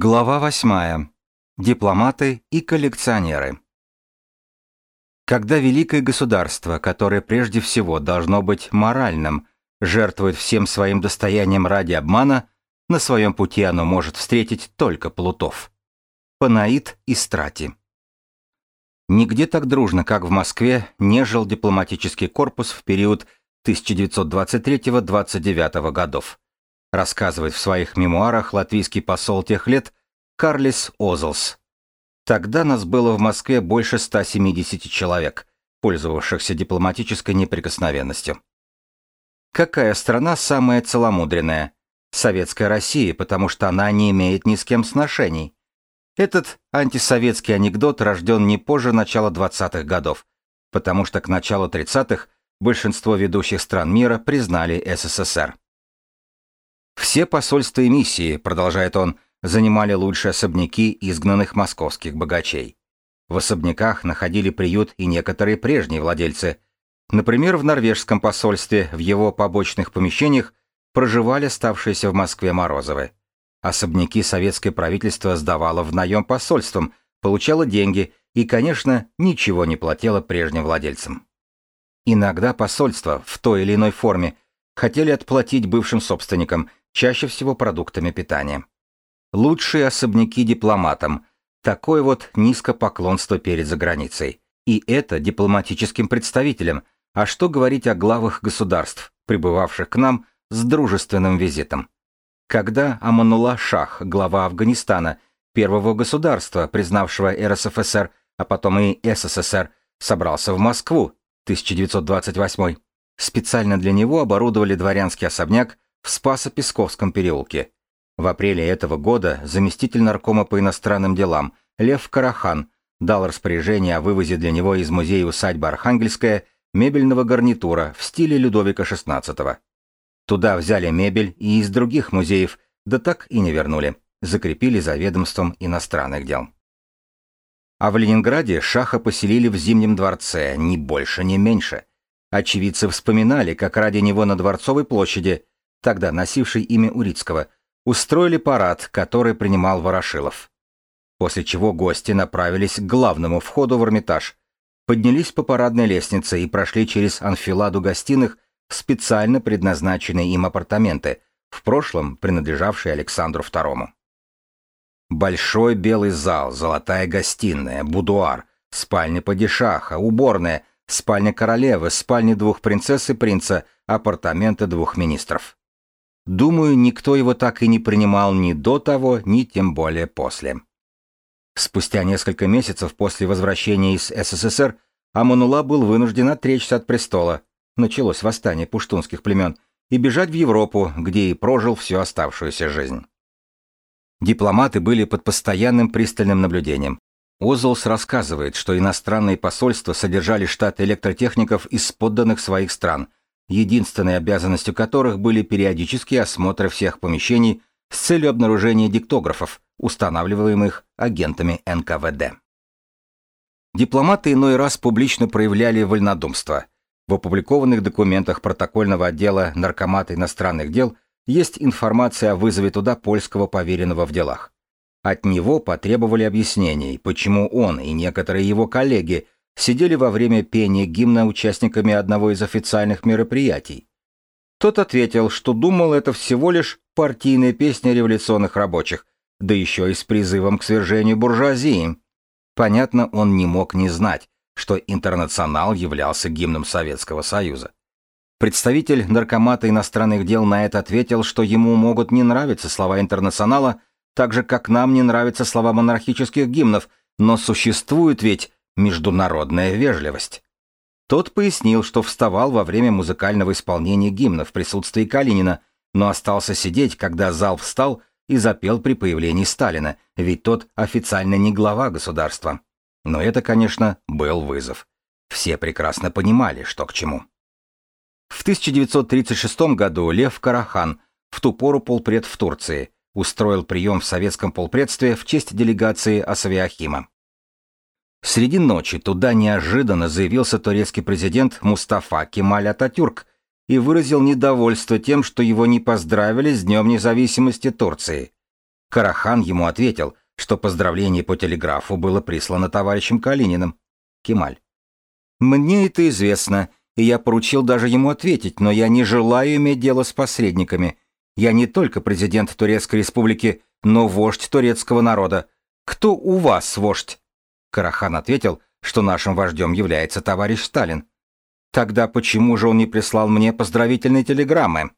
Глава 8. Дипломаты и коллекционеры. Когда великое государство, которое прежде всего должно быть моральным, жертвует всем своим достоянием ради обмана, на своем пути оно может встретить только плутов. Панаид и Страти. Нигде так дружно, как в Москве, не жил дипломатический корпус в период 1923-29 годов рассказывает в своих мемуарах латвийский посол тех лет Карлис Озлс. Тогда нас было в Москве больше 170 человек, пользовавшихся дипломатической неприкосновенностью. Какая страна самая целомудренная? Советская Россия, потому что она не имеет ни с кем сношений. Этот антисоветский анекдот рожден не позже начала 20-х годов, потому что к началу 30-х большинство ведущих стран мира признали СССР. Все посольства и миссии, продолжает он, занимали лучшие особняки изгнанных московских богачей. В особняках находили приют и некоторые прежние владельцы. Например, в норвежском посольстве в его побочных помещениях проживали ставшиеся в Москве Морозовы. Особняки советское правительство сдавало в наем посольствам, получало деньги и, конечно, ничего не платило прежним владельцам. Иногда посольства в той или иной форме хотели отплатить бывшим собственникам – чаще всего продуктами питания. Лучшие особняки дипломатам. Такое вот низкопоклонство перед заграницей. И это дипломатическим представителям. А что говорить о главах государств, прибывавших к нам с дружественным визитом? Когда Аманула Шах, глава Афганистана, первого государства, признавшего РСФСР, а потом и СССР, собрался в Москву, 1928 специально для него оборудовали дворянский особняк в Спасо-Песковском переулке. В апреле этого года заместитель наркома по иностранным делам Лев Карахан дал распоряжение о вывозе для него из музея усадьбы Архангельская мебельного гарнитура в стиле Людовика XVI. Туда взяли мебель и из других музеев, да так и не вернули, закрепили за ведомством иностранных дел. А в Ленинграде Шаха поселили в Зимнем дворце, ни больше, ни меньше. Очевидцы вспоминали, как ради него на Дворцовой площади тогда носивший имя Урицкого, устроили парад, который принимал Ворошилов. После чего гости направились к главному входу в Эрмитаж, поднялись по парадной лестнице и прошли через анфиладу гостиных в специально предназначенные им апартаменты, в прошлом принадлежавшие Александру II. Большой белый зал, золотая гостиная, будуар, спальня падишаха, уборная, спальня королевы, спальня двух принцесс и принца, апартаменты двух министров. Думаю, никто его так и не принимал ни до того, ни тем более после. Спустя несколько месяцев после возвращения из СССР Аманула был вынужден отречься от престола, началось восстание пуштунских племен, и бежать в Европу, где и прожил всю оставшуюся жизнь. Дипломаты были под постоянным пристальным наблюдением. Озолс рассказывает, что иностранные посольства содержали штат электротехников из подданных своих стран – единственной обязанностью которых были периодические осмотры всех помещений с целью обнаружения диктографов, устанавливаемых агентами НКВД. Дипломаты иной раз публично проявляли вольнодумство. В опубликованных документах протокольного отдела Наркомата иностранных дел есть информация о вызове туда польского поверенного в делах. От него потребовали объяснений, почему он и некоторые его коллеги – сидели во время пения гимна участниками одного из официальных мероприятий. Тот ответил, что думал это всего лишь партийная песня революционных рабочих, да еще и с призывом к свержению буржуазии. Понятно, он не мог не знать, что «Интернационал» являлся гимном Советского Союза. Представитель Наркомата иностранных дел на это ответил, что ему могут не нравиться слова «Интернационала», так же, как нам не нравятся слова монархических гимнов, но существует ведь международная вежливость. Тот пояснил, что вставал во время музыкального исполнения гимна в присутствии Калинина, но остался сидеть, когда зал встал и запел при появлении Сталина, ведь тот официально не глава государства. Но это, конечно, был вызов. Все прекрасно понимали, что к чему. В 1936 году Лев Карахан, в ту пору полпред в Турции, устроил прием в советском полпредстве в честь делегации Асавиахима. Среди ночи туда неожиданно заявился турецкий президент Мустафа Кемаль Ататюрк и выразил недовольство тем, что его не поздравили с Днем независимости Турции. Карахан ему ответил, что поздравление по телеграфу было прислано товарищем Калининым. Кемаль. Мне это известно, и я поручил даже ему ответить, но я не желаю иметь дело с посредниками. Я не только президент Турецкой республики, но вождь турецкого народа. Кто у вас вождь? Карахан ответил, что нашим вождем является товарищ Сталин. Тогда почему же он не прислал мне поздравительные телеграммы?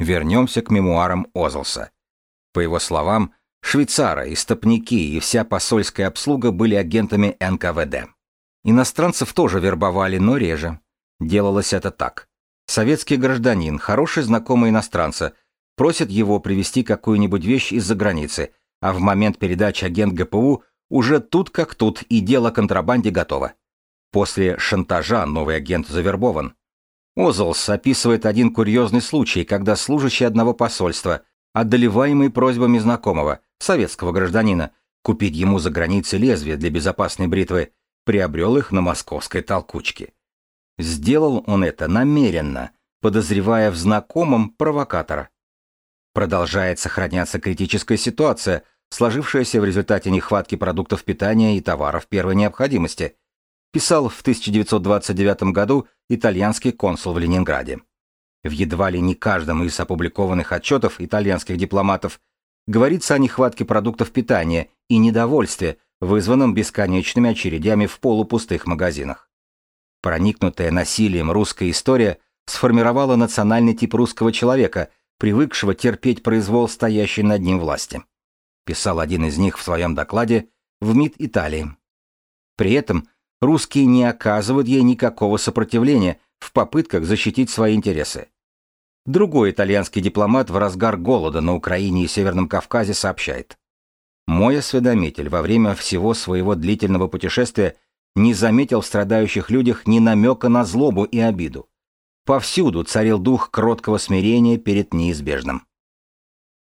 Вернемся к мемуарам Озлса. По его словам, швейцары, истопники и вся посольская обслуга были агентами НКВД. Иностранцев тоже вербовали, но реже. Делалось это так. Советский гражданин, хороший знакомый иностранца, просит его привезти какую-нибудь вещь из-за границы, а в момент передачи агент ГПУ уже тут как тут и дело контрабанде готово. После шантажа новый агент завербован. Озлс описывает один курьезный случай, когда служащий одного посольства, одолеваемый просьбами знакомого, советского гражданина, купить ему за границей лезвие для безопасной бритвы, приобрел их на московской толкучке. Сделал он это намеренно, подозревая в знакомом провокатора. Продолжает сохраняться критическая ситуация, сложившаяся в результате нехватки продуктов питания и товаров первой необходимости – писал в 1929 году итальянский консул в Ленинграде. В едва ли не каждом из опубликованных отчетов итальянских дипломатов говорится о нехватке продуктов питания и недовольстве, вызванном бесконечными очередями в полупустых магазинах. Проникнутая насилием русская история сформировала национальный тип русского человека, привыкшего терпеть произвол стоящей над ним власти. Писал один из них в своем докладе в МИД Италии. При этом русские не оказывают ей никакого сопротивления в попытках защитить свои интересы. Другой итальянский дипломат в разгар голода на Украине и Северном Кавказе сообщает. «Мой осведомитель во время всего своего длительного путешествия не заметил в страдающих людях ни намека на злобу и обиду. Повсюду царил дух кроткого смирения перед неизбежным.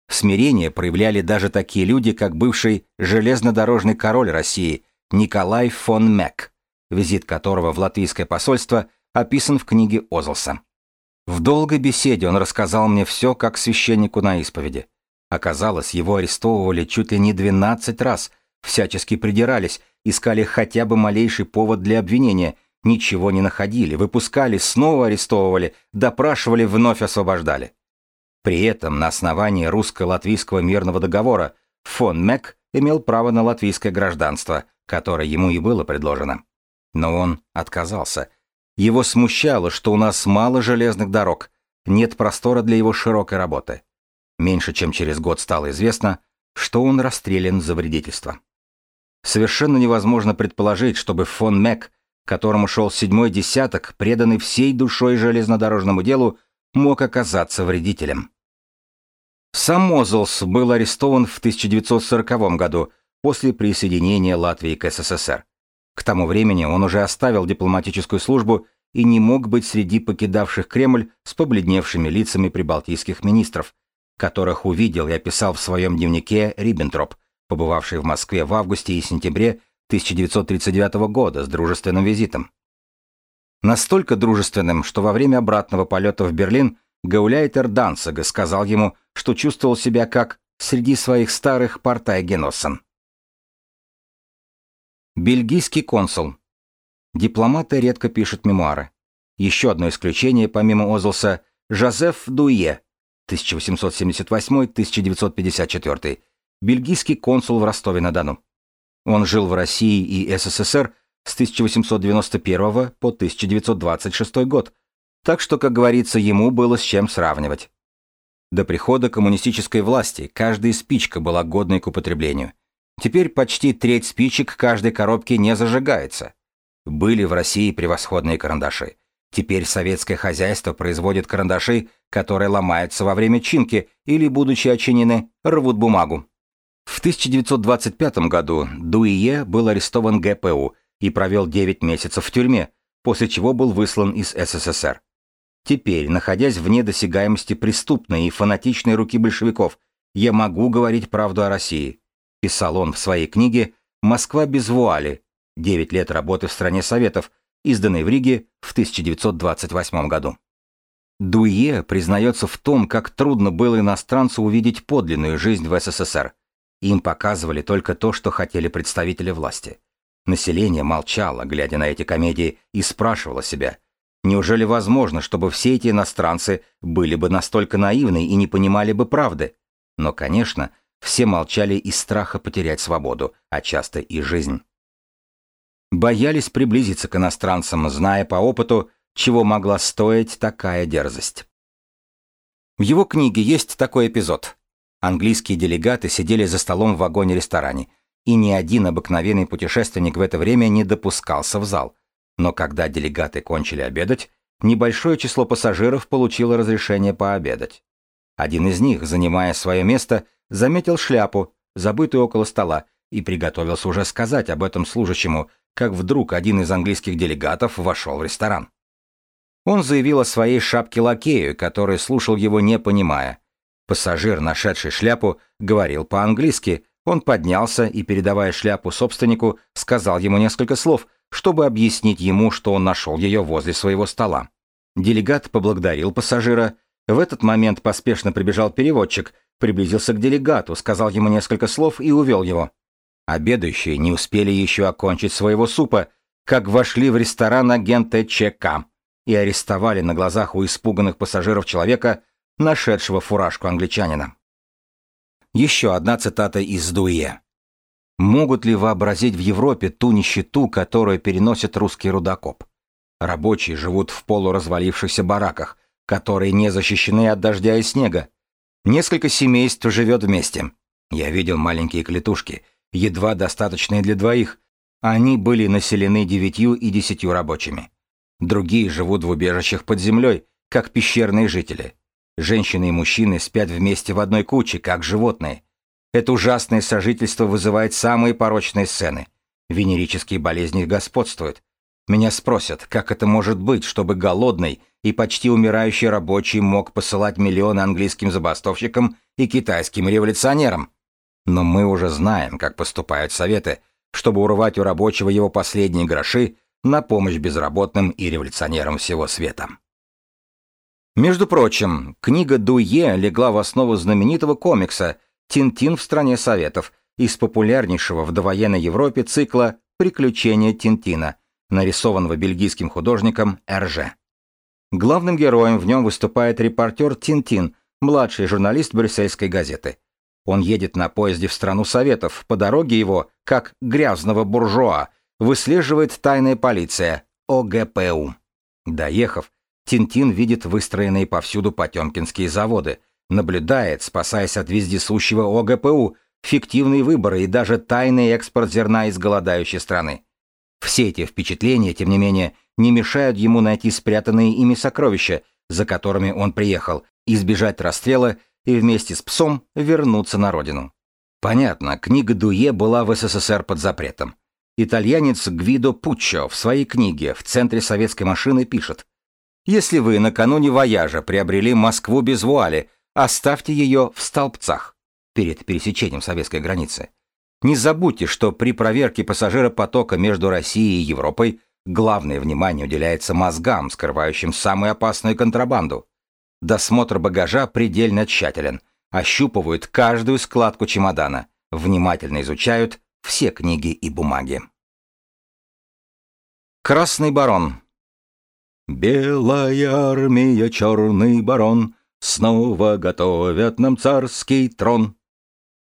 Смирение проявляли даже такие люди, как бывший железнодорожный король России Николай фон Мек, визит которого в латвийское посольство описан в книге Озлса. В долгой беседе он рассказал мне все, как священнику на исповеди. Оказалось, его арестовывали чуть ли не 12 раз, всячески придирались, искали хотя бы малейший повод для обвинения, ничего не находили, выпускали, снова арестовывали, допрашивали, вновь освобождали. При этом на основании русско-латвийского мирного договора фон Мек имел право на латвийское гражданство – которое ему и было предложено. Но он отказался. Его смущало, что у нас мало железных дорог, нет простора для его широкой работы. Меньше чем через год стало известно, что он расстрелян за вредительство. Совершенно невозможно предположить, чтобы фон Мек, которому шел седьмой десяток, преданный всей душой железнодорожному делу, мог оказаться вредителем. Сам Мозелс был арестован в 1940 году после присоединения Латвии к СССР. К тому времени он уже оставил дипломатическую службу и не мог быть среди покидавших Кремль с побледневшими лицами прибалтийских министров, которых увидел и описал в своем дневнике Риббентроп, побывавший в Москве в августе и сентябре 1939 года с дружественным визитом. Настолько дружественным, что во время обратного полета в Берлин Гауляйтер Данцига сказал ему, что чувствовал себя как среди своих старых партай-геноссен. Бельгийский консул. Дипломаты редко пишут мемуары. Еще одно исключение, помимо Озлса, Жозеф Дуе, 1878-1954, бельгийский консул в Ростове-на-Дону. Он жил в России и СССР с 1891 по 1926 год, так что, как говорится, ему было с чем сравнивать. До прихода коммунистической власти каждая спичка была годной к употреблению – Теперь почти треть спичек каждой коробки не зажигается. Были в России превосходные карандаши. Теперь советское хозяйство производит карандаши, которые ломаются во время чинки или, будучи очинены, рвут бумагу. В 1925 году Дуие был арестован ГПУ и провел 9 месяцев в тюрьме, после чего был выслан из СССР. Теперь, находясь вне досягаемости преступной и фанатичной руки большевиков, я могу говорить правду о России писал он в своей книге «Москва без вуали. Девять лет работы в стране Советов», изданной в Риге в 1928 году. Дуе признается в том, как трудно было иностранцу увидеть подлинную жизнь в СССР. Им показывали только то, что хотели представители власти. Население молчало, глядя на эти комедии, и спрашивало себя, неужели возможно, чтобы все эти иностранцы были бы настолько наивны и не понимали бы правды? Но, конечно, все молчали из страха потерять свободу, а часто и жизнь. Боялись приблизиться к иностранцам, зная по опыту, чего могла стоить такая дерзость. В его книге есть такой эпизод. Английские делегаты сидели за столом в вагоне-ресторане, и ни один обыкновенный путешественник в это время не допускался в зал. Но когда делегаты кончили обедать, небольшое число пассажиров получило разрешение пообедать. Один из них, занимая свое место, заметил шляпу, забытую около стола, и приготовился уже сказать об этом служащему, как вдруг один из английских делегатов вошел в ресторан. Он заявил о своей шапке лакею, который слушал его не понимая. Пассажир, нашедший шляпу, говорил по-английски, он поднялся и, передавая шляпу собственнику, сказал ему несколько слов, чтобы объяснить ему, что он нашел ее возле своего стола. Делегат поблагодарил пассажира. В этот момент поспешно прибежал переводчик, приблизился к делегату, сказал ему несколько слов и увел его. Обедающие не успели еще окончить своего супа, как вошли в ресторан агента ЧК и арестовали на глазах у испуганных пассажиров человека, нашедшего фуражку англичанина. Еще одна цитата из Дуе. Могут ли вообразить в Европе ту нищету, которую переносит русский рудокоп? Рабочие живут в полуразвалившихся бараках, которые не защищены от дождя и снега. Несколько семейств живет вместе. Я видел маленькие клетушки – едва достаточные для двоих. Они были населены девятью и десятью рабочими. Другие живут в убежищах под землей, как пещерные жители. Женщины и мужчины спят вместе в одной куче, как животные. Это ужасное сожительство вызывает самые порочные сцены. Венерические болезни господствуют. Меня спросят, как это может быть, чтобы голодный и почти умирающий рабочий мог посылать миллионы английским забастовщикам и китайским революционерам? Но мы уже знаем, как поступают советы, чтобы урвать у рабочего его последние гроши на помощь безработным и революционерам всего света. Между прочим, книга Дуе легла в основу знаменитого комикса «Тинтин в стране советов» из популярнейшего в довоенной Европе цикла «Приключения Тинтина», нарисованного бельгийским художником Эрже. Главным героем в нем выступает репортер Тинтин, младший журналист брюссельской газеты – он едет на поезде в страну Советов. По дороге его, как грязного буржуа, выслеживает тайная полиция ОГПУ. Доехав, Тинтин видит выстроенные повсюду потемкинские заводы, наблюдает, спасаясь от вездесущего ОГПУ, фиктивные выборы и даже тайный экспорт зерна из голодающей страны. Все эти впечатления, тем не менее, не мешают ему найти спрятанные ими сокровища, за которыми он приехал, избежать расстрела и вместе с псом вернуться на родину. Понятно, книга Дуе была в СССР под запретом. Итальянец Гвидо Пуччо в своей книге «В центре советской машины» пишет «Если вы накануне вояжа приобрели Москву без вуали, оставьте ее в столбцах» перед пересечением советской границы. Не забудьте, что при проверке пассажиропотока между Россией и Европой главное внимание уделяется мозгам, скрывающим самую опасную контрабанду. Досмотр багажа предельно тщателен. Ощупывают каждую складку чемодана. Внимательно изучают все книги и бумаги. Красный барон. Белая армия, черный барон, Снова готовят нам царский трон.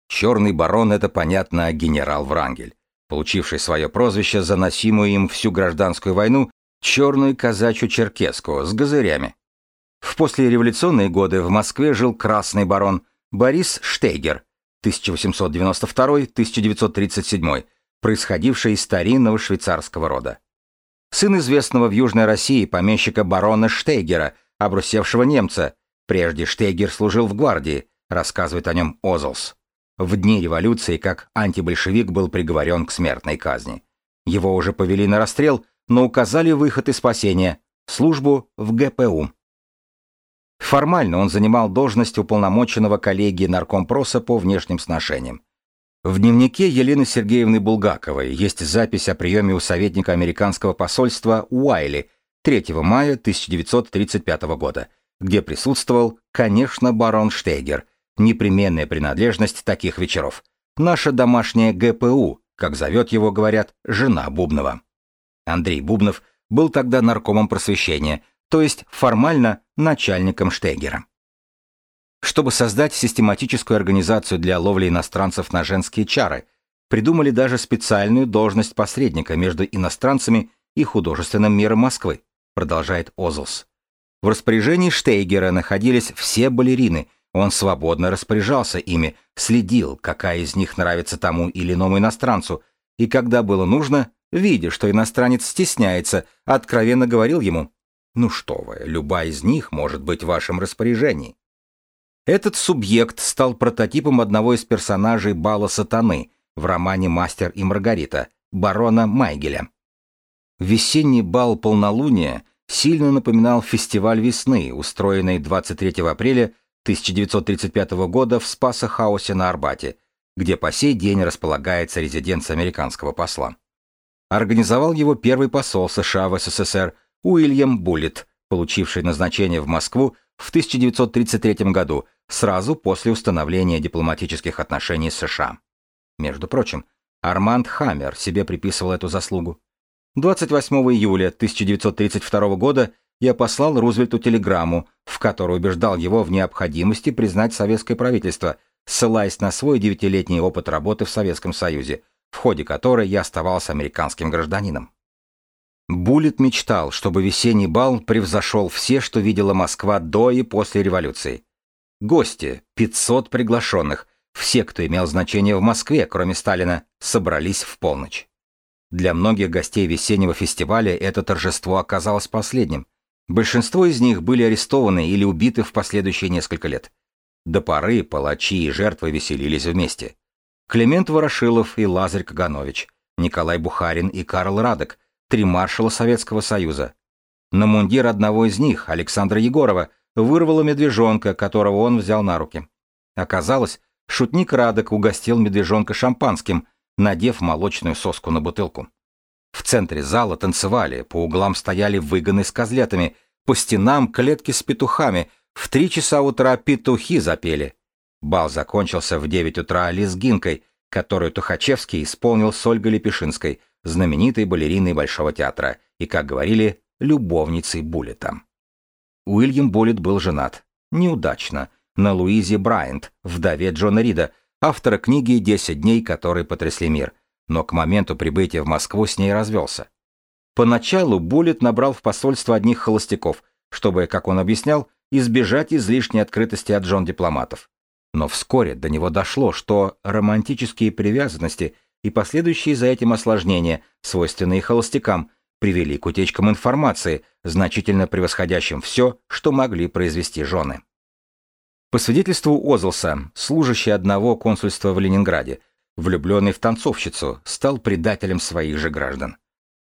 Черный барон — это, понятно, генерал Врангель, получивший свое прозвище за носимую им всю гражданскую войну черную казачью черкеску с газырями. В послереволюционные годы в Москве жил красный барон Борис Штейгер 1892-1937, происходивший из старинного швейцарского рода. Сын известного в Южной России помещика барона Штейгера, обрусевшего немца. Прежде Штейгер служил в гвардии, рассказывает о нем Озлс. В дни революции как антибольшевик был приговорен к смертной казни. Его уже повели на расстрел, но указали выход и спасение – службу в ГПУ. Формально он занимал должность уполномоченного коллегии наркомпроса по внешним сношениям. В дневнике Елены Сергеевны Булгаковой есть запись о приеме у советника американского посольства Уайли 3 мая 1935 года, где присутствовал, конечно, барон Штейгер, непременная принадлежность таких вечеров. Наша домашняя ГПУ, как зовет его, говорят, жена Бубнова. Андрей Бубнов был тогда наркомом просвещения, то есть формально начальником Штейгера. Чтобы создать систематическую организацию для ловли иностранцев на женские чары, придумали даже специальную должность посредника между иностранцами и художественным миром Москвы, продолжает Озлс. В распоряжении Штейгера находились все балерины, он свободно распоряжался ими, следил, какая из них нравится тому или иному иностранцу, и когда было нужно, видя, что иностранец стесняется, откровенно говорил ему «Ну что вы, любая из них может быть в вашем распоряжении». Этот субъект стал прототипом одного из персонажей Бала Сатаны в романе «Мастер и Маргарита» барона Майгеля. Весенний бал полнолуния сильно напоминал фестиваль весны, устроенный 23 апреля 1935 года в Спасо-хаусе на Арбате, где по сей день располагается резиденция американского посла. Организовал его первый посол США в СССР Уильям Буллет, получивший назначение в Москву в 1933 году, сразу после установления дипломатических отношений с США. Между прочим, Арманд Хаммер себе приписывал эту заслугу. 28 июля 1932 года я послал Рузвельту телеграмму, в которой убеждал его в необходимости признать советское правительство, ссылаясь на свой девятилетний опыт работы в Советском Союзе, в ходе которой я оставался американским гражданином. Буллет мечтал, чтобы весенний бал превзошел все, что видела Москва до и после революции. Гости, 500 приглашенных, все, кто имел значение в Москве, кроме Сталина, собрались в полночь. Для многих гостей весеннего фестиваля это торжество оказалось последним. Большинство из них были арестованы или убиты в последующие несколько лет. До поры палачи и жертвы веселились вместе. Климент Ворошилов и Лазарь Каганович, Николай Бухарин и Карл Радок, три маршала Советского Союза. На мундир одного из них, Александра Егорова, вырвало медвежонка, которого он взял на руки. Оказалось, шутник Радок угостил медвежонка шампанским – надев молочную соску на бутылку. В центре зала танцевали, по углам стояли выгоны с козлятами, по стенам клетки с петухами, в три часа утра петухи запели. Бал закончился в девять утра лезгинкой, которую Тухачевский исполнил с Ольгой Лепешинской, знаменитой балериной Большого театра, и, как говорили, любовницей Буллета. Уильям Буллет был женат. Неудачно. На Луизе Брайант, вдове Джона Рида, автора книги «Десять дней, которые потрясли мир», но к моменту прибытия в Москву с ней развелся. Поначалу Буллет набрал в посольство одних холостяков, чтобы, как он объяснял, избежать излишней открытости от жен дипломатов. Но вскоре до него дошло, что романтические привязанности и последующие за этим осложнения, свойственные холостякам, привели к утечкам информации, значительно превосходящим все, что могли произвести жены. По свидетельству Озлса, служащий одного консульства в Ленинграде, влюбленный в танцовщицу, стал предателем своих же граждан.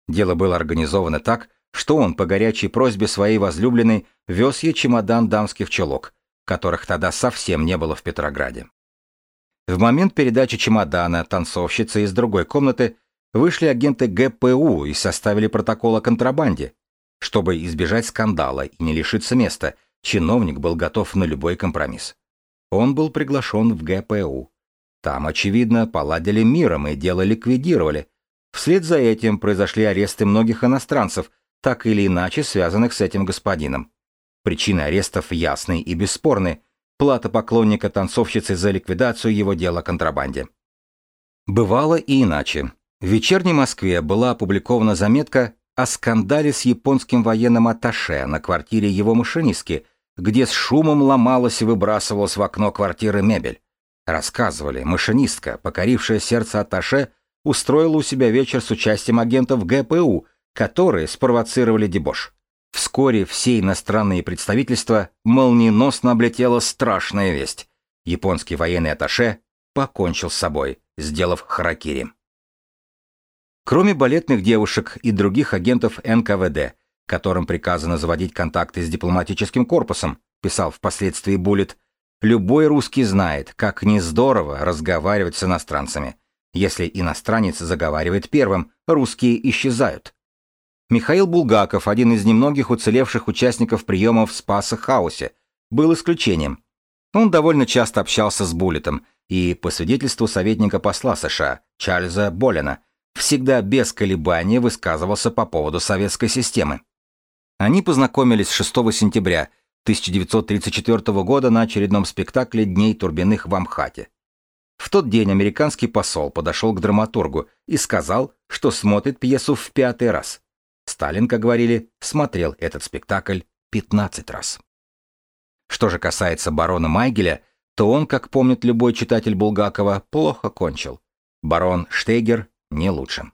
Дело было организовано так, что он по горячей просьбе своей возлюбленной вез ей чемодан дамских чулок, которых тогда совсем не было в Петрограде. В момент передачи чемодана танцовщицы из другой комнаты вышли агенты ГПУ и составили протокол о контрабанде. Чтобы избежать скандала и не лишиться места – Чиновник был готов на любой компромисс. Он был приглашен в ГПУ. Там, очевидно, поладили миром и дело ликвидировали. Вслед за этим произошли аресты многих иностранцев, так или иначе связанных с этим господином. Причины арестов ясны и бесспорны. Плата поклонника танцовщицы за ликвидацию его дела контрабанде. Бывало и иначе. В «Вечерней Москве» была опубликована заметка о скандале с японским военным атташе на квартире его машинистки, где с шумом ломалась и выбрасывалась в окно квартиры мебель. Рассказывали, машинистка, покорившая сердце Атташе, устроила у себя вечер с участием агентов ГПУ, которые спровоцировали дебош. Вскоре все иностранные представительства молниеносно облетела страшная весть. Японский военный атташе покончил с собой, сделав харакири. Кроме балетных девушек и других агентов НКВД, которым приказано заводить контакты с дипломатическим корпусом, писал впоследствии Буллет, любой русский знает, как не здорово разговаривать с иностранцами. Если иностранец заговаривает первым, русские исчезают. Михаил Булгаков, один из немногих уцелевших участников приемов в Спаса Хаусе, был исключением. Он довольно часто общался с Буллетом и, по свидетельству советника посла США Чарльза Боллина, всегда без колебания высказывался по поводу советской системы. Они познакомились 6 сентября 1934 года на очередном спектакле «Дней Турбиных» в Амхате. В тот день американский посол подошел к драматургу и сказал, что смотрит пьесу в пятый раз. Сталин, как говорили, смотрел этот спектакль 15 раз. Что же касается барона Майгеля, то он, как помнит любой читатель Булгакова, плохо кончил. Барон Штейгер не лучше.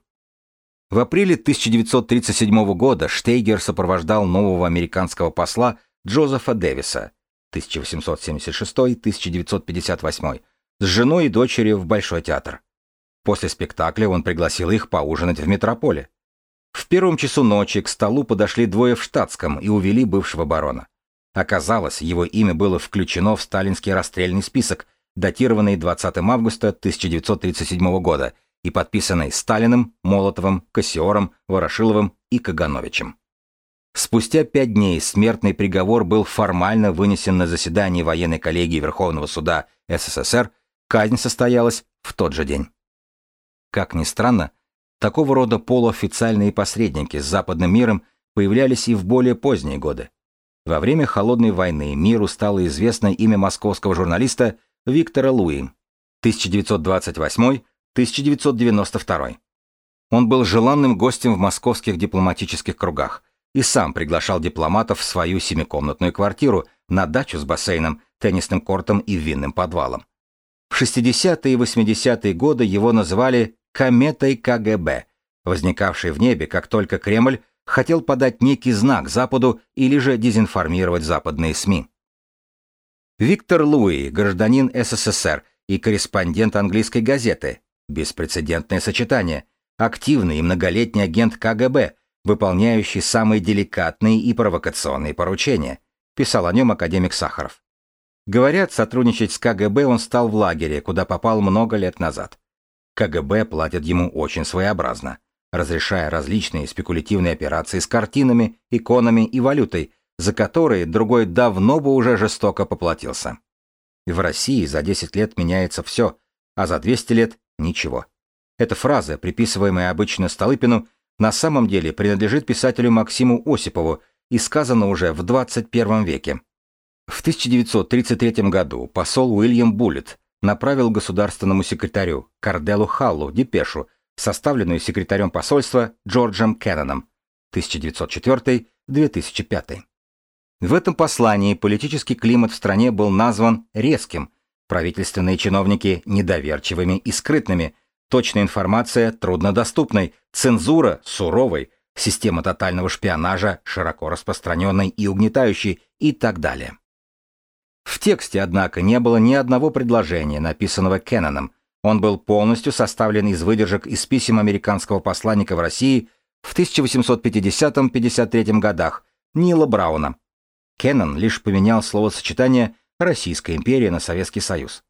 В апреле 1937 года Штейгер сопровождал нового американского посла Джозефа Дэвиса 1876-1958 с женой и дочерью в Большой театр. После спектакля он пригласил их поужинать в метрополе. В первом часу ночи к столу подошли двое в штатском и увели бывшего барона. Оказалось, его имя было включено в сталинский расстрельный список, датированный 20 августа 1937 года и подписанный Сталиным, Молотовым, Кассиором, Ворошиловым и Кагановичем. Спустя пять дней смертный приговор был формально вынесен на заседании военной коллегии Верховного суда СССР, казнь состоялась в тот же день. Как ни странно, Такого рода полуофициальные посредники с западным миром появлялись и в более поздние годы. Во время Холодной войны миру стало известно имя московского журналиста Виктора Луи, 1928-1992. Он был желанным гостем в московских дипломатических кругах и сам приглашал дипломатов в свою семикомнатную квартиру на дачу с бассейном, теннисным кортом и винным подвалом. В 60-е и 80-е годы его называли кометой КГБ, возникавшей в небе, как только Кремль хотел подать некий знак Западу или же дезинформировать западные СМИ. Виктор Луи, гражданин СССР и корреспондент английской газеты, беспрецедентное сочетание, активный и многолетний агент КГБ, выполняющий самые деликатные и провокационные поручения, писал о нем академик Сахаров. Говорят, сотрудничать с КГБ он стал в лагере, куда попал много лет назад. КГБ платят ему очень своеобразно, разрешая различные спекулятивные операции с картинами, иконами и валютой, за которые другой давно бы уже жестоко поплатился. В России за 10 лет меняется все, а за 200 лет – ничего. Эта фраза, приписываемая обычно Столыпину, на самом деле принадлежит писателю Максиму Осипову и сказана уже в 21 веке. В 1933 году посол Уильям Буллет направил государственному секретарю Карделу Халлу депешу, составленную секретарем посольства Джорджем Кенноном 1904-2005. В этом послании политический климат в стране был назван резким, правительственные чиновники недоверчивыми и скрытными, точная информация труднодоступной, цензура суровой, система тотального шпионажа широко распространенной и угнетающей и так далее. В тексте, однако, не было ни одного предложения, написанного Кенноном. Он был полностью составлен из выдержек из писем американского посланника в России в 1850-53 годах Нила Брауна. Кеннон лишь поменял словосочетание «Российская империя» на Советский Союз.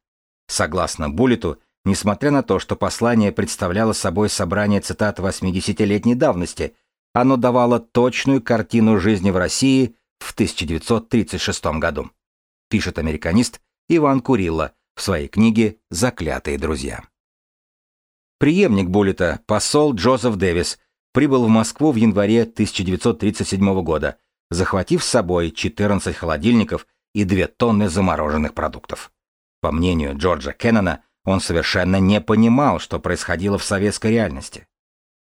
Согласно Буллету, несмотря на то, что послание представляло собой собрание цитат 80-летней давности, оно давало точную картину жизни в России в 1936 году пишет американист Иван Курилла в своей книге «Заклятые друзья». Приемник Буллета, посол Джозеф Дэвис, прибыл в Москву в январе 1937 года, захватив с собой 14 холодильников и 2 тонны замороженных продуктов. По мнению Джорджа Кеннона, он совершенно не понимал, что происходило в советской реальности.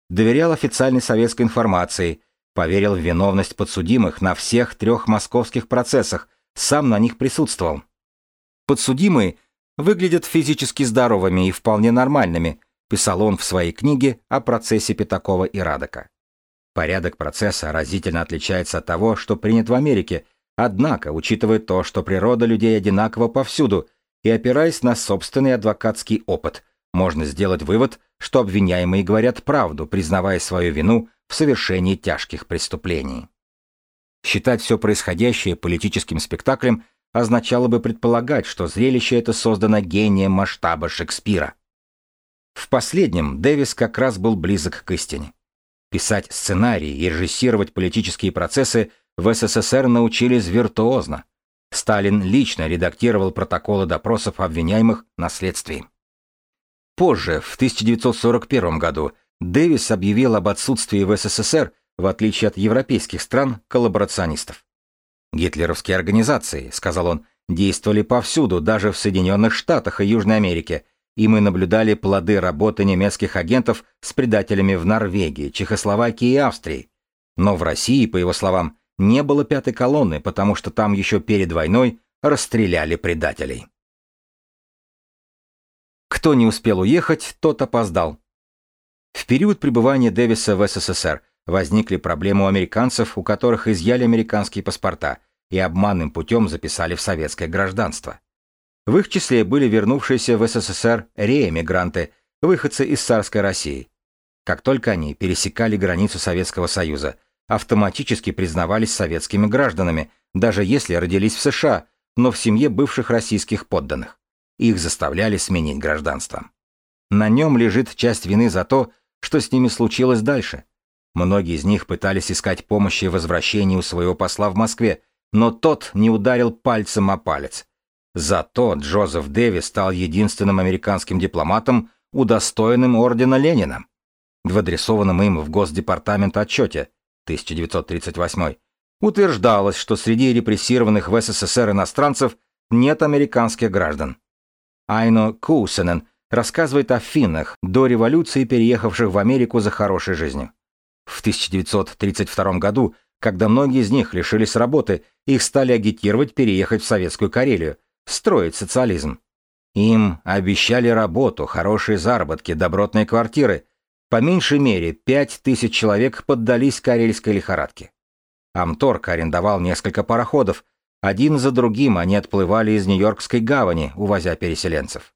Доверял официальной советской информации, поверил в виновность подсудимых на всех трех московских процессах, сам на них присутствовал. Подсудимые выглядят физически здоровыми и вполне нормальными, писал он в своей книге о процессе Пятакова и Радока. Порядок процесса разительно отличается от того, что принят в Америке, однако, учитывая то, что природа людей одинакова повсюду, и опираясь на собственный адвокатский опыт, можно сделать вывод, что обвиняемые говорят правду, признавая свою вину в совершении тяжких преступлений. Считать все происходящее политическим спектаклем означало бы предполагать, что зрелище это создано гением масштаба Шекспира. В последнем Дэвис как раз был близок к истине. Писать сценарии и режиссировать политические процессы в СССР научились виртуозно. Сталин лично редактировал протоколы допросов обвиняемых на следствии. Позже, в 1941 году, Дэвис объявил об отсутствии в СССР, в отличие от европейских стран, коллаборационистов. «Гитлеровские организации», — сказал он, — действовали повсюду, даже в Соединенных Штатах и Южной Америке, и мы наблюдали плоды работы немецких агентов с предателями в Норвегии, Чехословакии и Австрии. Но в России, по его словам, не было пятой колонны, потому что там еще перед войной расстреляли предателей. Кто не успел уехать, тот опоздал. В период пребывания Дэвиса в СССР возникли проблемы у американцев, у которых изъяли американские паспорта и обманным путем записали в советское гражданство. В их числе были вернувшиеся в СССР реэмигранты, выходцы из царской России. Как только они пересекали границу Советского Союза, автоматически признавались советскими гражданами, даже если родились в США, но в семье бывших российских подданных. Их заставляли сменить гражданство. На нем лежит часть вины за то, что с ними случилось дальше. Многие из них пытались искать помощи в возвращении у своего посла в Москве, но тот не ударил пальцем о палец. Зато Джозеф Дэвис стал единственным американским дипломатом, удостоенным ордена Ленина. В адресованном им в Госдепартамент отчете 1938 утверждалось, что среди репрессированных в СССР иностранцев нет американских граждан. Айно Кусенен рассказывает о финнах, до революции переехавших в Америку за хорошей жизнью. В 1932 году, когда многие из них лишились работы, их стали агитировать переехать в Советскую Карелию, строить социализм. Им обещали работу, хорошие заработки, добротные квартиры. По меньшей мере, пять тысяч человек поддались карельской лихорадке. Амторг арендовал несколько пароходов, один за другим они отплывали из Нью-Йоркской гавани, увозя переселенцев.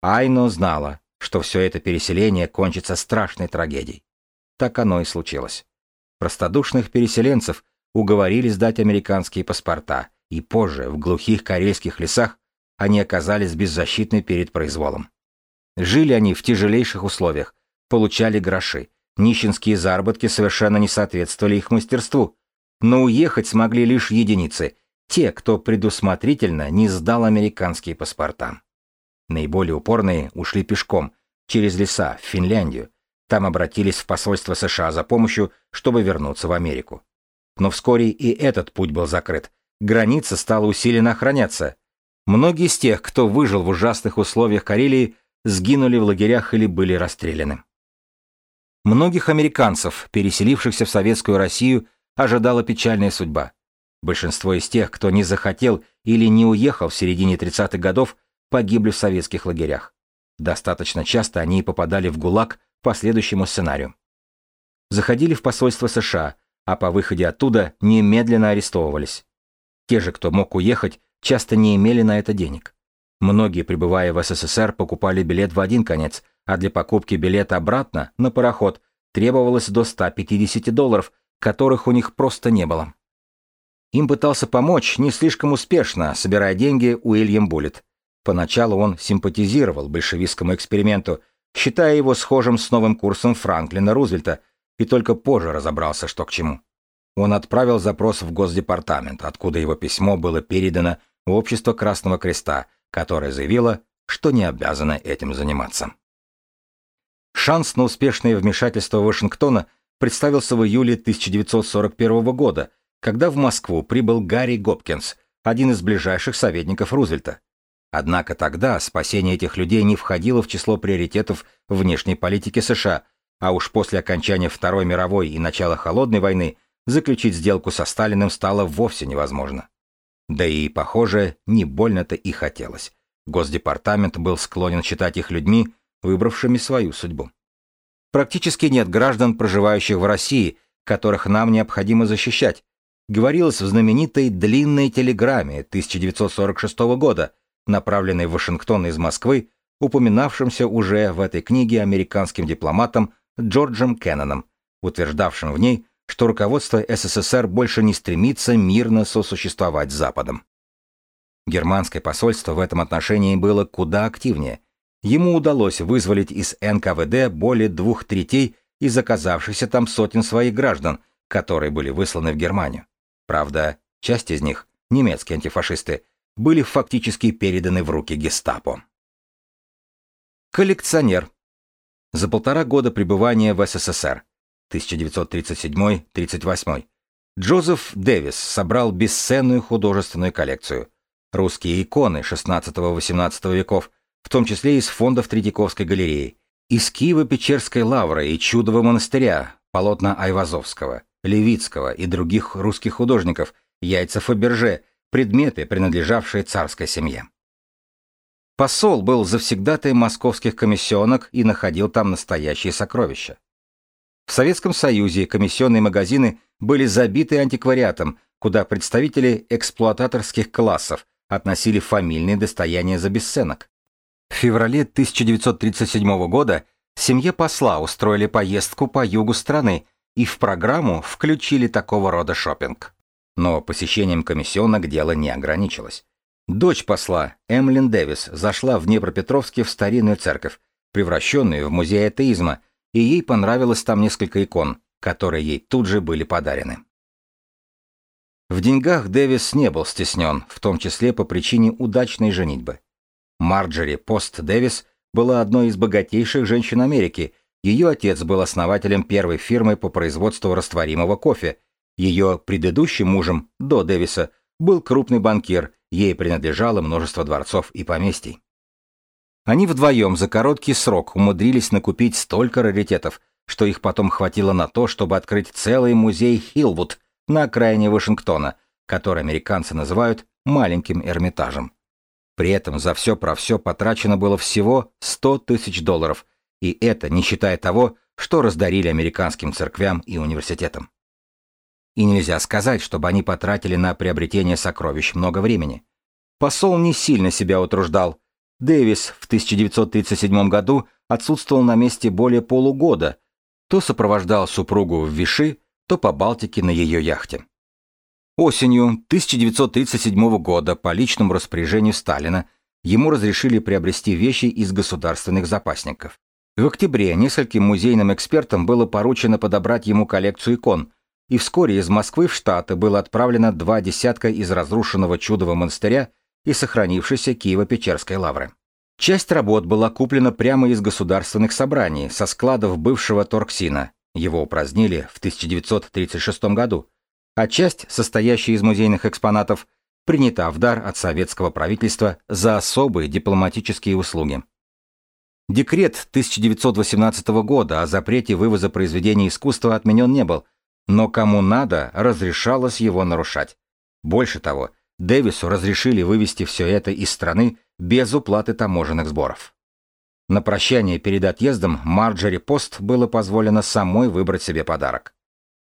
Айно знала, что все это переселение кончится страшной трагедией. Так оно и случилось. Простодушных переселенцев уговорили сдать американские паспорта, и позже, в глухих карельских лесах, они оказались беззащитны перед произволом. Жили они в тяжелейших условиях, получали гроши, нищенские заработки совершенно не соответствовали их мастерству, но уехать смогли лишь единицы, те, кто предусмотрительно не сдал американские паспорта. Наиболее упорные ушли пешком, через леса, в Финляндию. Там обратились в посольство США за помощью, чтобы вернуться в Америку. Но вскоре и этот путь был закрыт. Граница стала усиленно охраняться. Многие из тех, кто выжил в ужасных условиях Карелии, сгинули в лагерях или были расстреляны. Многих американцев, переселившихся в советскую Россию, ожидала печальная судьба. Большинство из тех, кто не захотел или не уехал в середине 30-х годов, погибли в советских лагерях. Достаточно часто они попадали в ГУЛАГ по следующему сценарию. Заходили в посольство США, а по выходе оттуда немедленно арестовывались. Те же, кто мог уехать, часто не имели на это денег. Многие, прибывая в СССР, покупали билет в один конец, а для покупки билета обратно, на пароход, требовалось до 150 долларов, которых у них просто не было. Им пытался помочь не слишком успешно, собирая деньги Уильям Буллет. Поначалу он симпатизировал большевистскому эксперименту, считая его схожим с новым курсом Франклина Рузвельта, и только позже разобрался, что к чему. Он отправил запрос в Госдепартамент, откуда его письмо было передано в Общество Красного Креста, которое заявило, что не обязано этим заниматься. Шанс на успешное вмешательство Вашингтона представился в июле 1941 года, когда в Москву прибыл Гарри Гопкинс, один из ближайших советников Рузвельта. Однако тогда спасение этих людей не входило в число приоритетов внешней политики США, а уж после окончания Второй мировой и начала Холодной войны заключить сделку со Сталиным стало вовсе невозможно. Да и, похоже, не больно-то и хотелось. Госдепартамент был склонен считать их людьми, выбравшими свою судьбу. Практически нет граждан, проживающих в России, которых нам необходимо защищать, говорилось в знаменитой длинной телеграмме 1946 года, направленной в Вашингтон из Москвы, упоминавшимся уже в этой книге американским дипломатом Джорджем Кенноном, утверждавшим в ней, что руководство СССР больше не стремится мирно сосуществовать с Западом. Германское посольство в этом отношении было куда активнее. Ему удалось вызволить из НКВД более двух третей из оказавшихся там сотен своих граждан, которые были высланы в Германию. Правда, часть из них, немецкие антифашисты, были фактически переданы в руки гестапо. Коллекционер. За полтора года пребывания в СССР 1937-38 Джозеф Дэвис собрал бесценную художественную коллекцию. Русские иконы XVI-XVIII веков, в том числе из фондов Третьяковской галереи, из Киева-Печерской лавры и Чудового монастыря, полотна Айвазовского, Левицкого и других русских художников, яйца Фаберже, предметы, принадлежавшие царской семье. Посол был завсегдатаем московских комиссионок и находил там настоящие сокровища. В Советском Союзе комиссионные магазины были забиты антиквариатом, куда представители эксплуататорских классов относили фамильные достояния за бесценок. В феврале 1937 года семье посла устроили поездку по югу страны и в программу включили такого рода шопинг. Но посещением комиссионок дело не ограничилось. Дочь посла, Эмлин Дэвис, зашла в Днепропетровске в старинную церковь, превращенную в музей атеизма, и ей понравилось там несколько икон, которые ей тут же были подарены. В деньгах Дэвис не был стеснен, в том числе по причине удачной женитьбы. Марджери Пост Дэвис была одной из богатейших женщин Америки. Ее отец был основателем первой фирмы по производству растворимого кофе. Ее предыдущим мужем, до Дэвиса, был крупный банкир, ей принадлежало множество дворцов и поместий. Они вдвоем за короткий срок умудрились накупить столько раритетов, что их потом хватило на то, чтобы открыть целый музей Хилвуд на окраине Вашингтона, который американцы называют «маленьким Эрмитажем». При этом за все про все потрачено было всего 100 тысяч долларов, и это не считая того, что раздарили американским церквям и университетам. И нельзя сказать, чтобы они потратили на приобретение сокровищ много времени. Посол не сильно себя утруждал. Дэвис в 1937 году отсутствовал на месте более полугода, то сопровождал супругу в Виши, то по Балтике на ее яхте. Осенью 1937 года по личному распоряжению Сталина ему разрешили приобрести вещи из государственных запасников. В октябре нескольким музейным экспертам было поручено подобрать ему коллекцию икон, и вскоре из Москвы в Штаты было отправлено два десятка из разрушенного Чудового монастыря и сохранившейся Киево-Печерской лавры. Часть работ была куплена прямо из государственных собраний, со складов бывшего Торксина. Его упразднили в 1936 году, а часть, состоящая из музейных экспонатов, принята в дар от советского правительства за особые дипломатические услуги. Декрет 1918 года о запрете вывоза произведений искусства отменен не был, но кому надо, разрешалось его нарушать. Больше того, Дэвису разрешили вывести все это из страны без уплаты таможенных сборов. На прощание перед отъездом Марджери Пост было позволено самой выбрать себе подарок.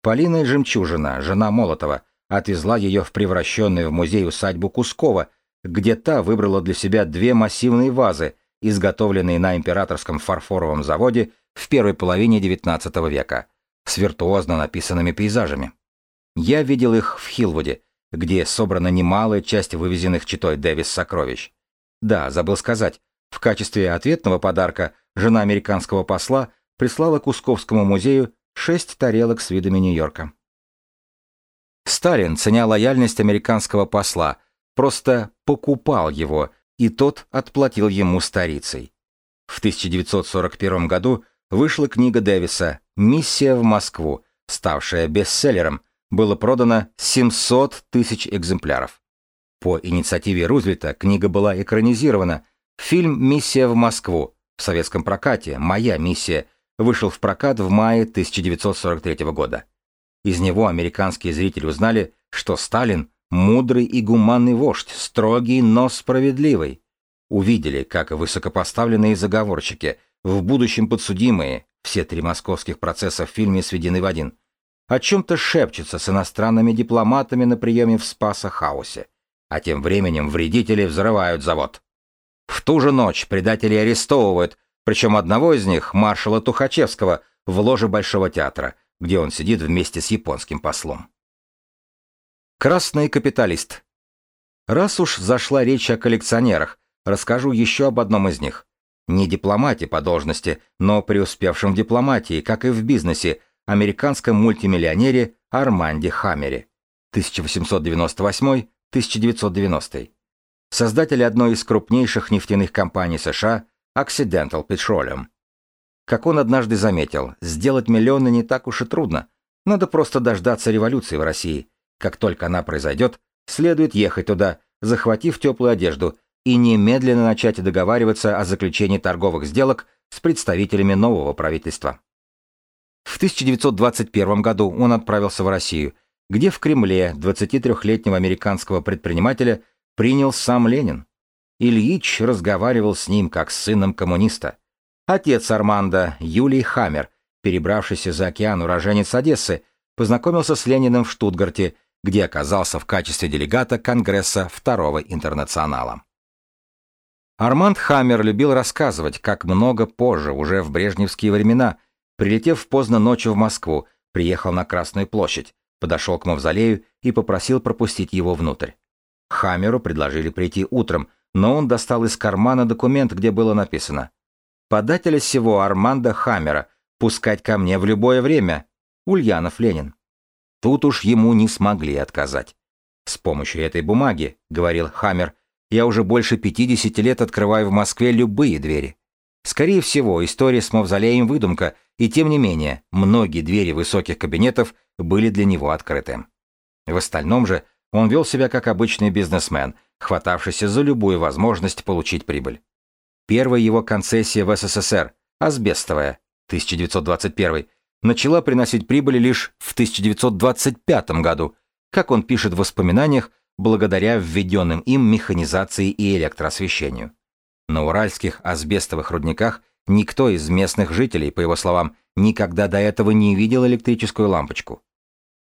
Полина Жемчужина, жена Молотова, отвезла ее в превращенную в музей усадьбу Кускова, где та выбрала для себя две массивные вазы, изготовленные на императорском фарфоровом заводе в первой половине XIX века, с виртуозно написанными пейзажами. Я видел их в Хилвуде, где собрана немалая часть вывезенных читой Дэвис сокровищ. Да, забыл сказать, в качестве ответного подарка жена американского посла прислала Кусковскому музею шесть тарелок с видами Нью-Йорка. Сталин, ценя лояльность американского посла, просто покупал его, и тот отплатил ему старицей. В 1941 году вышла книга Дэвиса «Миссия в Москву», ставшая бестселлером, было продано 700 тысяч экземпляров. По инициативе Рузвельта книга была экранизирована. Фильм «Миссия в Москву» в советском прокате «Моя миссия» вышел в прокат в мае 1943 года. Из него американские зрители узнали, что Сталин – мудрый и гуманный вождь, строгий, но справедливый. Увидели, как высокопоставленные заговорщики, в будущем подсудимые, все три московских процесса в фильме сведены в один, о чем-то шепчутся с иностранными дипломатами на приеме в Спаса-хаусе, а тем временем вредители взрывают завод. В ту же ночь предатели арестовывают – причем одного из них, маршала Тухачевского, в ложе Большого театра, где он сидит вместе с японским послом. Красный капиталист. Раз уж зашла речь о коллекционерах, расскажу еще об одном из них. Не дипломате по должности, но преуспевшем в дипломатии, как и в бизнесе, американском мультимиллионере Арманде Хаммере 1898-1990, создатель одной из крупнейших нефтяных компаний США Occidental Petroleum. Как он однажды заметил, сделать миллионы не так уж и трудно. Надо просто дождаться революции в России. Как только она произойдет, следует ехать туда, захватив теплую одежду, и немедленно начать договариваться о заключении торговых сделок с представителями нового правительства. В 1921 году он отправился в Россию, где в Кремле 23-летнего американского предпринимателя принял сам Ленин. Ильич разговаривал с ним как с сыном коммуниста. Отец Арманда, Юлий Хаммер, перебравшийся за океан уроженец Одессы, познакомился с Лениным в Штутгарте, где оказался в качестве делегата Конгресса Второго Интернационала. Арманд Хаммер любил рассказывать, как много позже, уже в брежневские времена, прилетев поздно ночью в Москву, приехал на Красную площадь, подошел к мавзолею и попросил пропустить его внутрь. Хаммеру предложили прийти утром, но он достал из кармана документ, где было написано «Подателя всего Арманда Хаммера пускать ко мне в любое время. Ульянов Ленин». Тут уж ему не смогли отказать. «С помощью этой бумаги», — говорил Хаммер, я уже больше 50 лет открываю в Москве любые двери. Скорее всего, история с мавзолеем выдумка, и тем не менее, многие двери высоких кабинетов были для него открыты. В остальном же он вел себя как обычный бизнесмен, хватавшийся за любую возможность получить прибыль. Первая его концессия в СССР, асбестовая, 1921, начала приносить прибыль лишь в 1925 году, как он пишет в воспоминаниях благодаря введенным им механизации и электроосвещению. На уральских асбестовых рудниках никто из местных жителей, по его словам, никогда до этого не видел электрическую лампочку.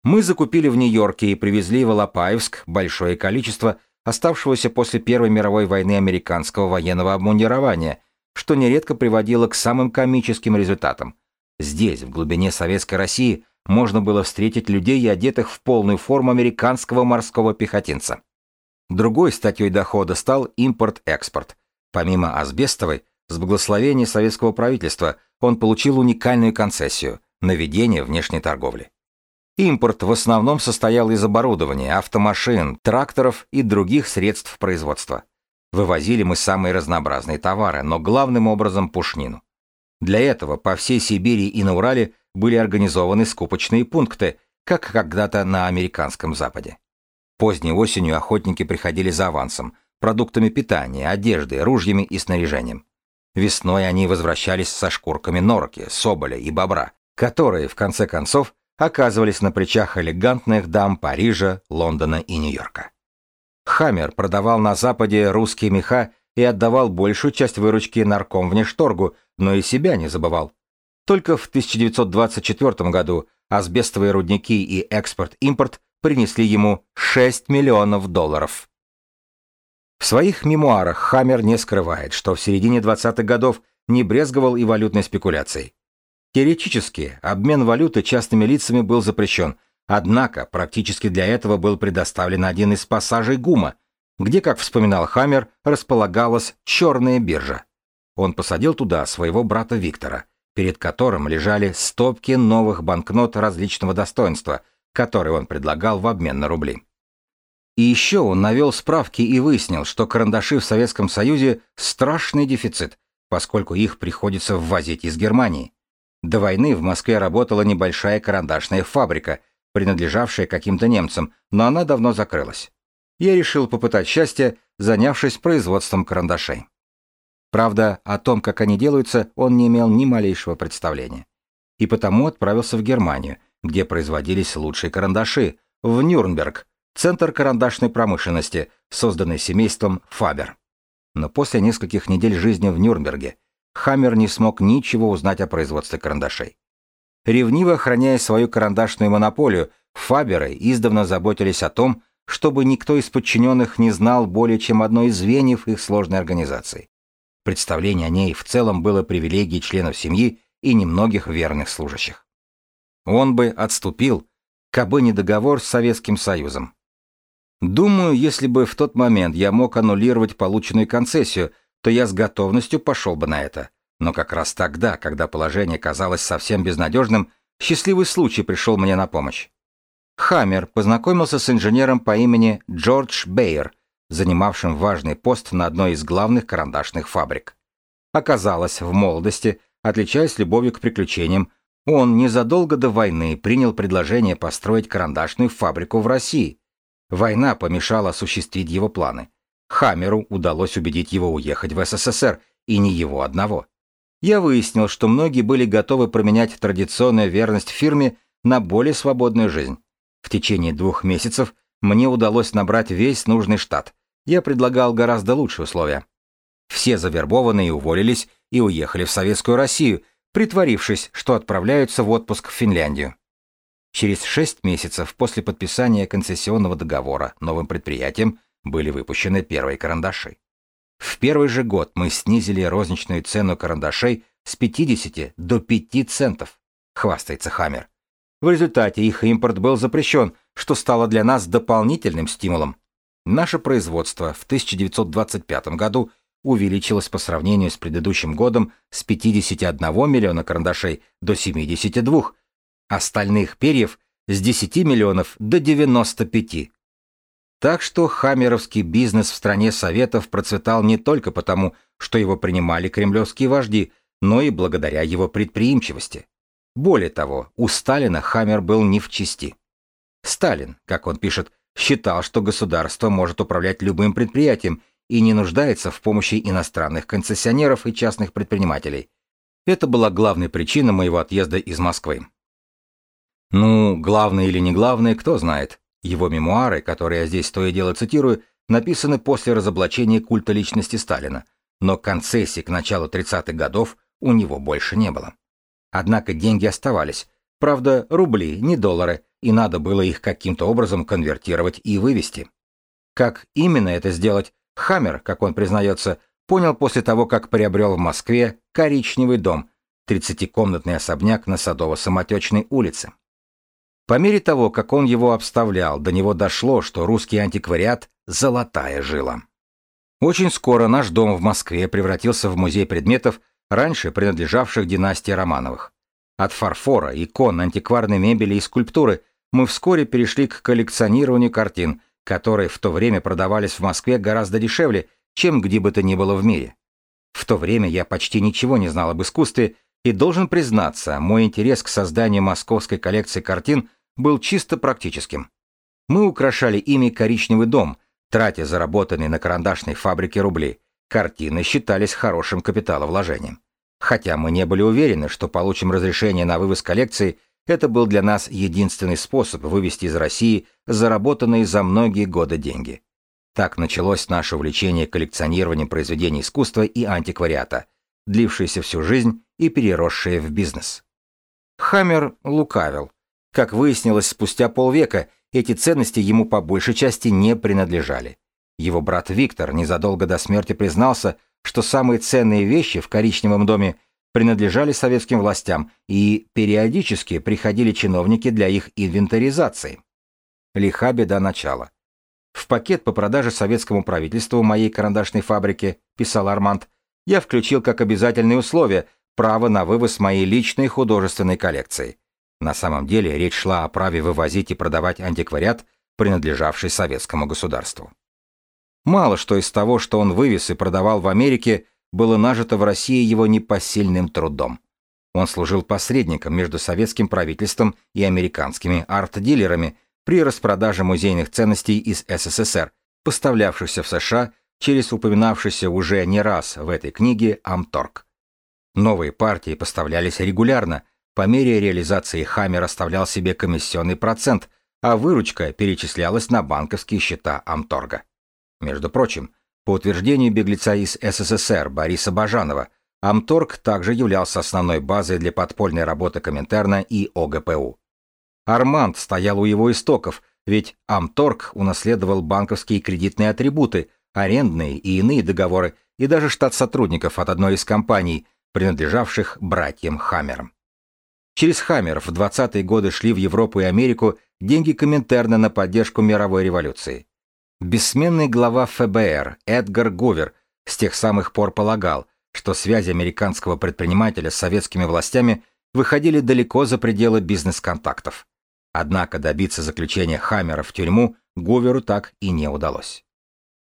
Мы закупили в Нью-Йорке и привезли в Алапаевск большое количество оставшегося после Первой мировой войны американского военного обмундирования, что нередко приводило к самым комическим результатам. Здесь, в глубине Советской России, можно было встретить людей, одетых в полную форму американского морского пехотинца. Другой статьей дохода стал импорт-экспорт. Помимо асбестовой, с благословения советского правительства он получил уникальную концессию на ведение внешней торговли. Импорт в основном состоял из оборудования, автомашин, тракторов и других средств производства. Вывозили мы самые разнообразные товары, но главным образом пушнину. Для этого по всей Сибири и на Урале были организованы скупочные пункты, как когда-то на американском Западе. Поздней осенью охотники приходили за авансом, продуктами питания, одеждой, ружьями и снаряжением. Весной они возвращались со шкурками норки, соболя и бобра, которые, в конце концов, оказывались на плечах элегантных дам Парижа, Лондона и Нью-Йорка. Хаммер продавал на Западе русские меха и отдавал большую часть выручки нарком внешторгу, но и себя не забывал. Только в 1924 году асбестовые рудники и экспорт-импорт принесли ему 6 миллионов долларов. В своих мемуарах Хаммер не скрывает, что в середине 20-х годов не брезговал и валютной спекуляцией. Теоретически, обмен валюты частными лицами был запрещен, однако практически для этого был предоставлен один из пассажей ГУМа, где, как вспоминал Хаммер, располагалась черная биржа. Он посадил туда своего брата Виктора – перед которым лежали стопки новых банкнот различного достоинства, которые он предлагал в обмен на рубли. И еще он навел справки и выяснил, что карандаши в Советском Союзе – страшный дефицит, поскольку их приходится ввозить из Германии. До войны в Москве работала небольшая карандашная фабрика, принадлежавшая каким-то немцам, но она давно закрылась. Я решил попытать счастье, занявшись производством карандашей. Правда, о том, как они делаются, он не имел ни малейшего представления. И потому отправился в Германию, где производились лучшие карандаши, в Нюрнберг, центр карандашной промышленности, созданный семейством Фабер. Но после нескольких недель жизни в Нюрнберге Хаммер не смог ничего узнать о производстве карандашей. Ревниво охраняя свою карандашную монополию, Фаберы издавна заботились о том, чтобы никто из подчиненных не знал более чем одно из звеньев их сложной организации. Представление о ней в целом было привилегией членов семьи и немногих верных служащих. Он бы отступил, кабы не договор с Советским Союзом. Думаю, если бы в тот момент я мог аннулировать полученную концессию, то я с готовностью пошел бы на это. Но как раз тогда, когда положение казалось совсем безнадежным, счастливый случай пришел мне на помощь. Хаммер познакомился с инженером по имени Джордж Бейер, занимавшим важный пост на одной из главных карандашных фабрик. Оказалось, в молодости, отличаясь любовью к приключениям, он незадолго до войны принял предложение построить карандашную фабрику в России. Война помешала осуществить его планы. Хаммеру удалось убедить его уехать в СССР, и не его одного. Я выяснил, что многие были готовы променять традиционную верность фирме на более свободную жизнь. В течение двух месяцев мне удалось набрать весь нужный штат. Я предлагал гораздо лучшие условия. Все завербованные уволились и уехали в Советскую Россию, притворившись, что отправляются в отпуск в Финляндию. Через шесть месяцев после подписания концессионного договора новым предприятием были выпущены первые карандаши. В первый же год мы снизили розничную цену карандашей с 50 до 5 центов, хвастается Хаммер. В результате их импорт был запрещен, что стало для нас дополнительным стимулом. Наше производство в 1925 году увеличилось по сравнению с предыдущим годом с 51 миллиона карандашей до 72, остальных перьев с 10 миллионов до 95. Так что хаммеровский бизнес в стране Советов процветал не только потому, что его принимали кремлевские вожди, но и благодаря его предприимчивости. Более того, у Сталина Хаммер был не в чести. Сталин, как он пишет, считал, что государство может управлять любым предприятием и не нуждается в помощи иностранных концессионеров и частных предпринимателей. Это была главной причиной моего отъезда из Москвы. Ну, главное или не главное, кто знает. Его мемуары, которые я здесь то и дело цитирую, написаны после разоблачения культа личности Сталина, но концессий к началу 30-х годов у него больше не было. Однако деньги оставались, правда, рубли, не доллары, и надо было их каким-то образом конвертировать и вывести. Как именно это сделать, Хаммер, как он признается, понял после того, как приобрел в Москве коричневый дом, 30-комнатный особняк на Садово-Самотечной улице. По мере того, как он его обставлял, до него дошло, что русский антиквариат – золотая жила. Очень скоро наш дом в Москве превратился в музей предметов, раньше принадлежавших династии Романовых. От фарфора, икон, антикварной мебели и скульптуры мы вскоре перешли к коллекционированию картин, которые в то время продавались в Москве гораздо дешевле, чем где бы то ни было в мире. В то время я почти ничего не знал об искусстве, и должен признаться, мой интерес к созданию московской коллекции картин был чисто практическим. Мы украшали ими коричневый дом, тратя заработанные на карандашной фабрике рубли. Картины считались хорошим капиталовложением. Хотя мы не были уверены, что получим разрешение на вывоз коллекции, это был для нас единственный способ вывести из России заработанные за многие годы деньги. Так началось наше увлечение коллекционированием произведений искусства и антиквариата, длившееся всю жизнь и переросшее в бизнес. Хаммер лукавил. Как выяснилось спустя полвека, эти ценности ему по большей части не принадлежали. Его брат Виктор незадолго до смерти признался, что самые ценные вещи в коричневом доме принадлежали советским властям и периодически приходили чиновники для их инвентаризации. Лиха беда начала. В пакет по продаже советскому правительству моей карандашной фабрики, писал Арманд, я включил как обязательное условие право на вывоз моей личной художественной коллекции. На самом деле речь шла о праве вывозить и продавать антиквариат, принадлежавший советскому государству. Мало что из того, что он вывез и продавал в Америке, было нажито в России его непосильным трудом. Он служил посредником между советским правительством и американскими арт-дилерами при распродаже музейных ценностей из СССР, поставлявшихся в США через упоминавшийся уже не раз в этой книге Амторг. Новые партии поставлялись регулярно – по мере реализации Хаммер оставлял себе комиссионный процент, а выручка перечислялась на банковские счета Амторга. Между прочим, по утверждению беглеца из СССР Бориса Бажанова, Амторг также являлся основной базой для подпольной работы Коминтерна и ОГПУ. Арманд стоял у его истоков, ведь Амторг унаследовал банковские кредитные атрибуты, арендные и иные договоры и даже штат сотрудников от одной из компаний, принадлежавших братьям Хаммерам. Через Хаммер в 20-е годы шли в Европу и Америку деньги Коминтерна на поддержку мировой революции. Бессменный глава ФБР Эдгар Говер с тех самых пор полагал, что связи американского предпринимателя с советскими властями выходили далеко за пределы бизнес-контактов. Однако добиться заключения Хаммера в тюрьму Говеру так и не удалось.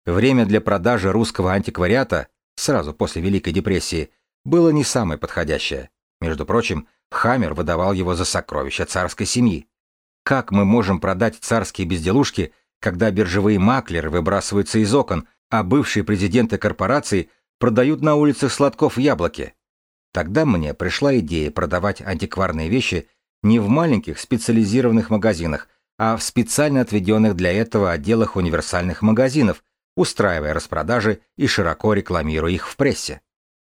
Время для продажи русского антиквариата, сразу после Великой депрессии, было не самое подходящее. Между прочим, Хаммер выдавал его за сокровища царской семьи. Как мы можем продать царские безделушки, когда биржевые маклеры выбрасываются из окон, а бывшие президенты корпораций продают на улицах сладков яблоки? Тогда мне пришла идея продавать антикварные вещи не в маленьких специализированных магазинах, а в специально отведенных для этого отделах универсальных магазинов, устраивая распродажи и широко рекламируя их в прессе.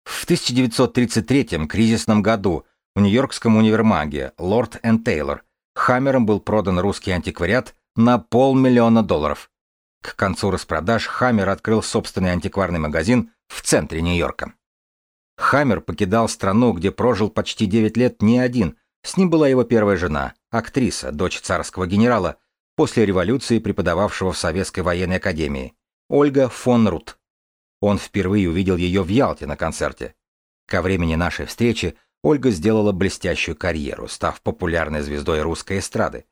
В 1933 кризисном году в Нью-Йоркском универмаге Lord Taylor Хаммером был продан русский антиквариат на полмиллиона долларов. К концу распродаж Хаммер открыл собственный антикварный магазин в центре Нью-Йорка. Хаммер покидал страну, где прожил почти 9 лет не один. С ним была его первая жена, актриса, дочь царского генерала, после революции преподававшего в Советской военной академии, Ольга фон Рут. Он впервые увидел ее в Ялте на концерте. Ко времени нашей встречи Ольга сделала блестящую карьеру, став популярной звездой русской эстрады.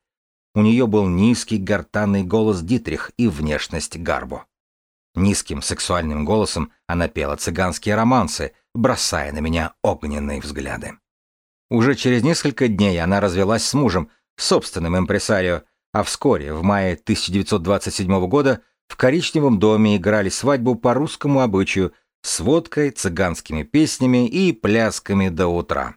У нее был низкий гортанный голос Дитрих и внешность Гарбо. Низким сексуальным голосом она пела цыганские романсы, бросая на меня огненные взгляды. Уже через несколько дней она развелась с мужем, собственным импресарио, а вскоре, в мае 1927 года, в коричневом доме играли свадьбу по русскому обычаю с водкой, цыганскими песнями и плясками до утра.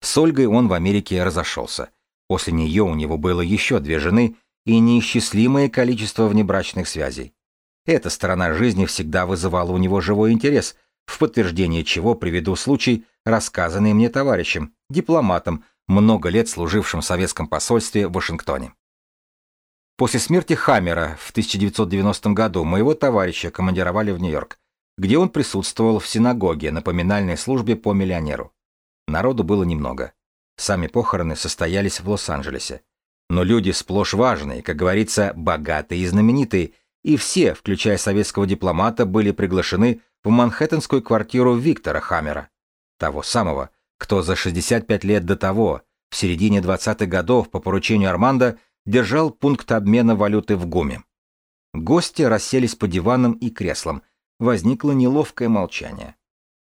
С Ольгой он в Америке разошелся. После нее у него было еще две жены и неисчислимое количество внебрачных связей. Эта сторона жизни всегда вызывала у него живой интерес, в подтверждение чего приведу случай, рассказанный мне товарищем, дипломатом, много лет служившим в советском посольстве в Вашингтоне. После смерти Хаммера в 1990 году моего товарища командировали в Нью-Йорк, где он присутствовал в синагоге на поминальной службе по миллионеру. Народу было немного. Сами похороны состоялись в Лос-Анджелесе. Но люди сплошь важные, как говорится, богатые и знаменитые, и все, включая советского дипломата, были приглашены в манхэттенскую квартиру Виктора Хаммера, того самого, кто за 65 лет до того, в середине 20-х годов по поручению Армандо, держал пункт обмена валюты в ГУМе. Гости расселись по диванам и креслам. Возникло неловкое молчание.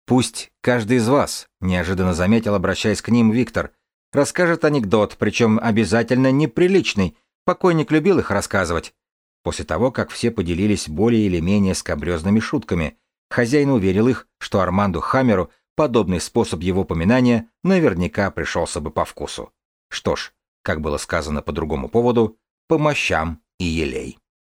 «Пусть каждый из вас», — неожиданно заметил, обращаясь к ним Виктор, «расскажет анекдот, причем обязательно неприличный. Покойник любил их рассказывать». После того, как все поделились более или менее скобрезными шутками, хозяин уверил их, что Арманду Хаммеру подобный способ его поминания наверняка пришелся бы по вкусу. Что ж, как было сказано по другому поводу, по мощам и елей.